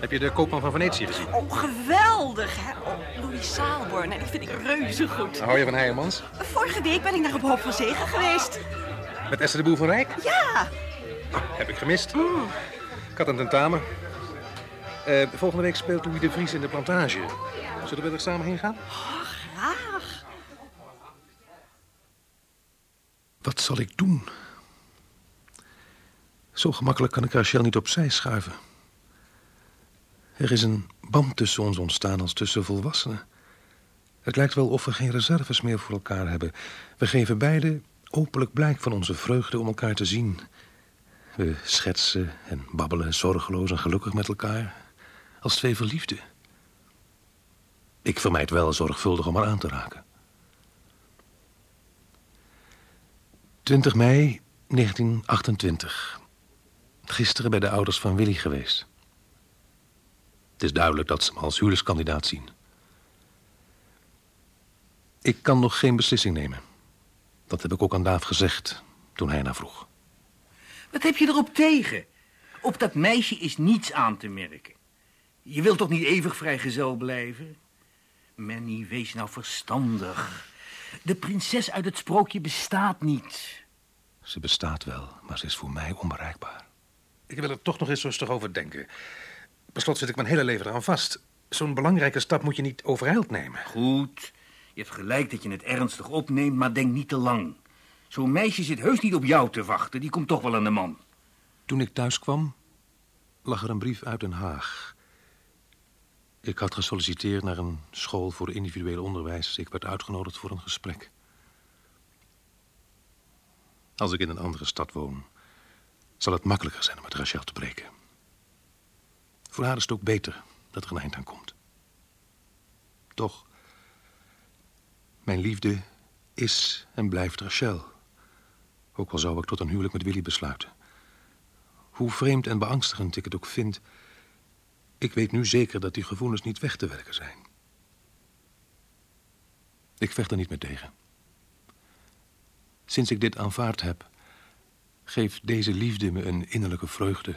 Heb je de koopman van Venetië gezien? Oh, geweldig, hè? Oh, Louis Saalborn, die vind ik reuze goed. Hou je van Heijermans? Vorige week ben ik naar op Hoop van Zegen geweest. Met Esther de Boer van Rijk? Ja. Heb ik gemist. Ik had een tentamen. Eh, volgende week speelt Louis de Vries in de plantage. Zullen we er samen heen gaan? Graag. Wat zal ik doen? Zo gemakkelijk kan ik Rachel niet opzij schuiven. Er is een band tussen ons ontstaan als tussen volwassenen. Het lijkt wel of we geen reserves meer voor elkaar hebben. We geven beide openlijk blijk van onze vreugde om elkaar te zien. We schetsen en babbelen zorgeloos en gelukkig met elkaar. Als twee verliefden. Ik vermijd wel zorgvuldig om haar aan te raken. 20 mei 1928. Gisteren bij de ouders van Willy geweest. Het is duidelijk dat ze me als huwelijkskandidaat zien. Ik kan nog geen beslissing nemen. Dat heb ik ook aan Daaf gezegd toen hij naar vroeg. Wat heb je erop tegen? Op dat meisje is niets aan te merken. Je wilt toch niet eeuwig vrijgezel blijven? Manny, wees nou verstandig. De prinses uit het sprookje bestaat niet. Ze bestaat wel, maar ze is voor mij onbereikbaar. Ik wil er toch nog eens rustig over denken. Per slot zit ik mijn hele leven eraan vast. Zo'n belangrijke stap moet je niet overijld nemen. Goed. Je hebt gelijk dat je het ernstig opneemt, maar denk niet te lang. Zo'n meisje zit heus niet op jou te wachten. Die komt toch wel aan de man. Toen ik thuis kwam, lag er een brief uit Den Haag. Ik had gesolliciteerd naar een school voor individueel onderwijs. Ik werd uitgenodigd voor een gesprek. Als ik in een andere stad woon, zal het makkelijker zijn om met Rachel te breken. Voor haar is het ook beter dat er een eind aan komt. Toch, mijn liefde is en blijft Rachel. Ook al zou ik tot een huwelijk met Willy besluiten. Hoe vreemd en beangstigend ik het ook vind... ik weet nu zeker dat die gevoelens niet weg te werken zijn. Ik vecht er niet meer tegen. Sinds ik dit aanvaard heb... geeft deze liefde me een innerlijke vreugde.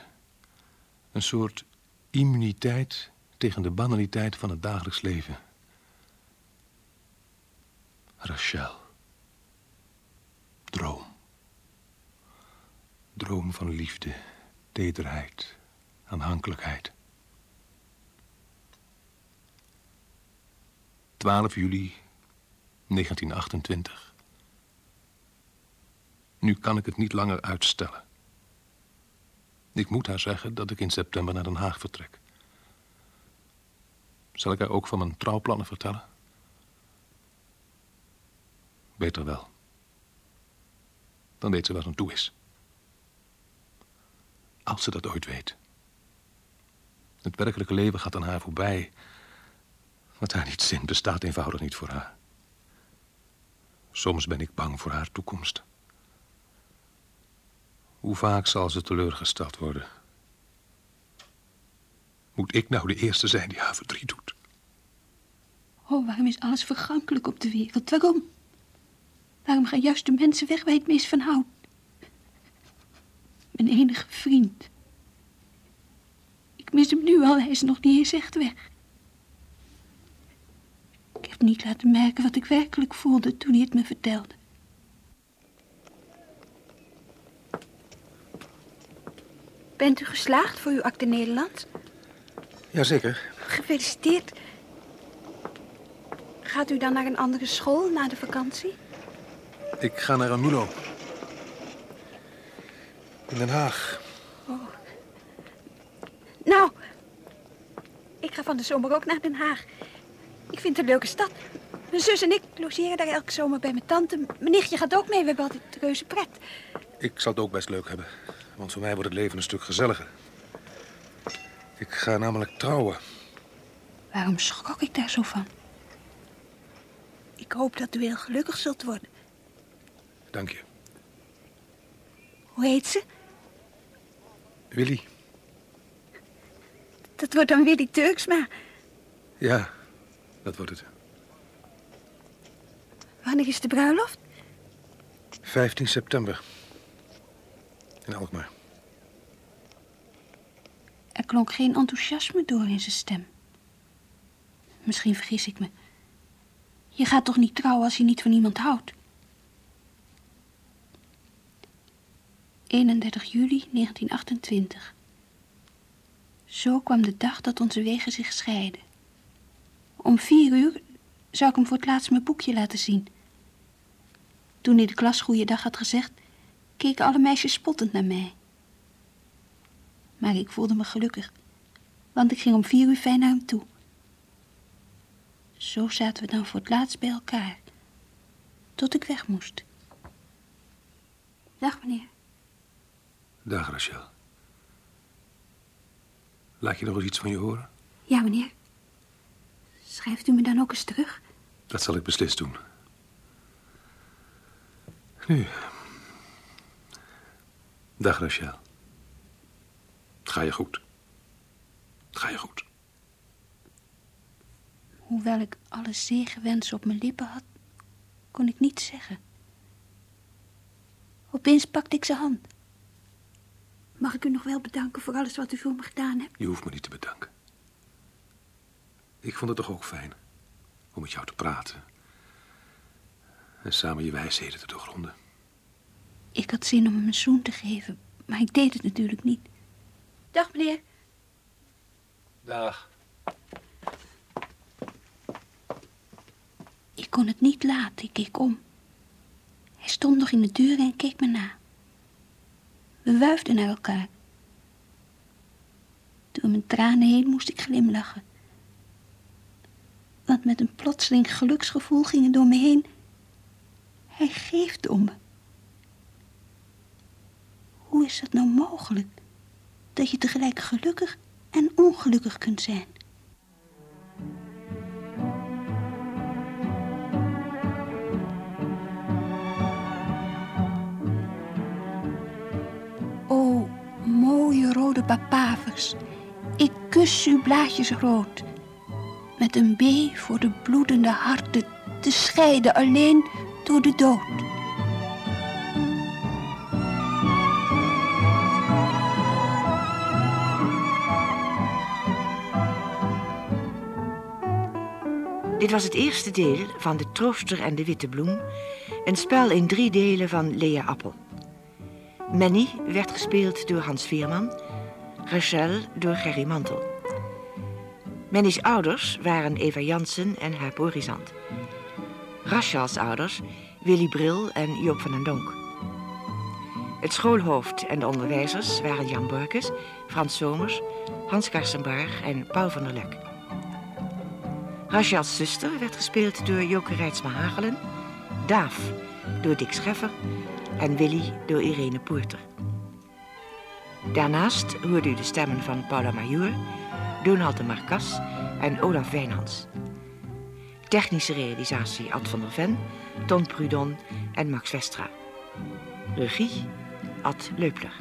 Een soort immuniteit tegen de banaliteit van het dagelijks leven. Rachel. Droom. Droom van liefde, tederheid, aanhankelijkheid. 12 juli 1928. Nu kan ik het niet langer uitstellen. Ik moet haar zeggen dat ik in september naar Den Haag vertrek. Zal ik haar ook van mijn trouwplannen vertellen? Beter wel. Dan weet ze ze aan toe is. Als ze dat ooit weet. Het werkelijke leven gaat aan haar voorbij. Wat haar niet zin bestaat eenvoudig niet voor haar. Soms ben ik bang voor haar toekomst. Hoe vaak zal ze teleurgesteld worden? Moet ik nou de eerste zijn die haar verdriet doet? Oh, waarom is alles vergankelijk op de wereld? Waarom? Waarom gaan juist de mensen weg waar je het meest van houdt? Mijn enige vriend. Ik mis hem nu al, hij is nog niet eens echt weg. Ik heb niet laten merken wat ik werkelijk voelde toen hij het me vertelde. Bent u geslaagd voor uw acte Nederlands? Jazeker. Gefeliciteerd. Gaat u dan naar een andere school na de vakantie? Ik ga naar Amulo. In Den Haag. Oh. Nou, ik ga van de zomer ook naar Den Haag. Ik vind het een leuke stad. Mijn zus en ik logeren daar elke zomer bij mijn tante. Mijn nichtje gaat ook mee, we hebben altijd reuze pret. Ik zal het ook best leuk hebben. Want voor mij wordt het leven een stuk gezelliger. Ik ga namelijk trouwen. Waarom schrok ik daar zo van? Ik hoop dat u heel gelukkig zult worden. Dank je. Hoe heet ze? Willy. Dat wordt dan Willy Turksma. Ja, dat wordt het. Wanneer is de bruiloft? 15 september. In Alkmaar. Er klonk geen enthousiasme door in zijn stem. Misschien vergis ik me. Je gaat toch niet trouwen als je niet van iemand houdt? 31 juli 1928. Zo kwam de dag dat onze wegen zich scheiden. Om vier uur zou ik hem voor het laatst mijn boekje laten zien. Toen hij de klas goeiedag had gezegd, keken alle meisjes spottend naar mij. Maar ik voelde me gelukkig, want ik ging om vier uur fijn naar hem toe. Zo zaten we dan voor het laatst bij elkaar, tot ik weg moest. Dag, meneer. Dag, Rachel. Laat je nog eens iets van je horen? Ja, meneer. Schrijft u me dan ook eens terug? Dat zal ik beslist doen. Nu. Dag, Rachel. Het ga je goed. Het ga je goed. Hoewel ik alle zegenwensen op mijn lippen had, kon ik niets zeggen. Opeens pakte ik zijn hand. Mag ik u nog wel bedanken voor alles wat u voor me gedaan hebt? Je hoeft me niet te bedanken. Ik vond het toch ook fijn om met jou te praten. En samen je wijsheden te doorgronden. Ik had zin om hem een zoen te geven, maar ik deed het natuurlijk niet. Dag, meneer. Dag. Ik kon het niet laten, ik keek om. Hij stond nog in de deur en keek me na. We wuifden naar elkaar. Door mijn tranen heen moest ik glimlachen. Want met een plotseling geluksgevoel ging het door me heen. Hij geeft om me. Hoe is dat nou mogelijk? Dat je tegelijk gelukkig en ongelukkig kunt zijn. Papavers, ik kus uw blaadjes rood. Met een B voor de bloedende harten te scheiden alleen door de dood. Dit was het eerste deel van De Trooster en de Witte Bloem, een spel in drie delen van Lea Appel. Manny werd gespeeld door Hans Veerman, Rachel door Gerry Mantel. Manny's ouders waren Eva Jansen en Huip Orizant. Rachel's ouders Willy Bril en Joop van den Donk. Het schoolhoofd en de onderwijzers waren Jan Borkes, Frans Somers, Hans Karsenbaar en Paul van der Lek. Rachel's zuster werd gespeeld door Joke Rijtsma Hagelen, Daaf door Dick Scheffer en Willy door Irene Poorter. Daarnaast hoorde u de stemmen van Paula Major, Donald de Marcas en Olaf Wijnands. Technische realisatie Ad van der Ven, Ton Prudon en Max Westra. Regie Ad Leupler.